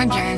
everyone just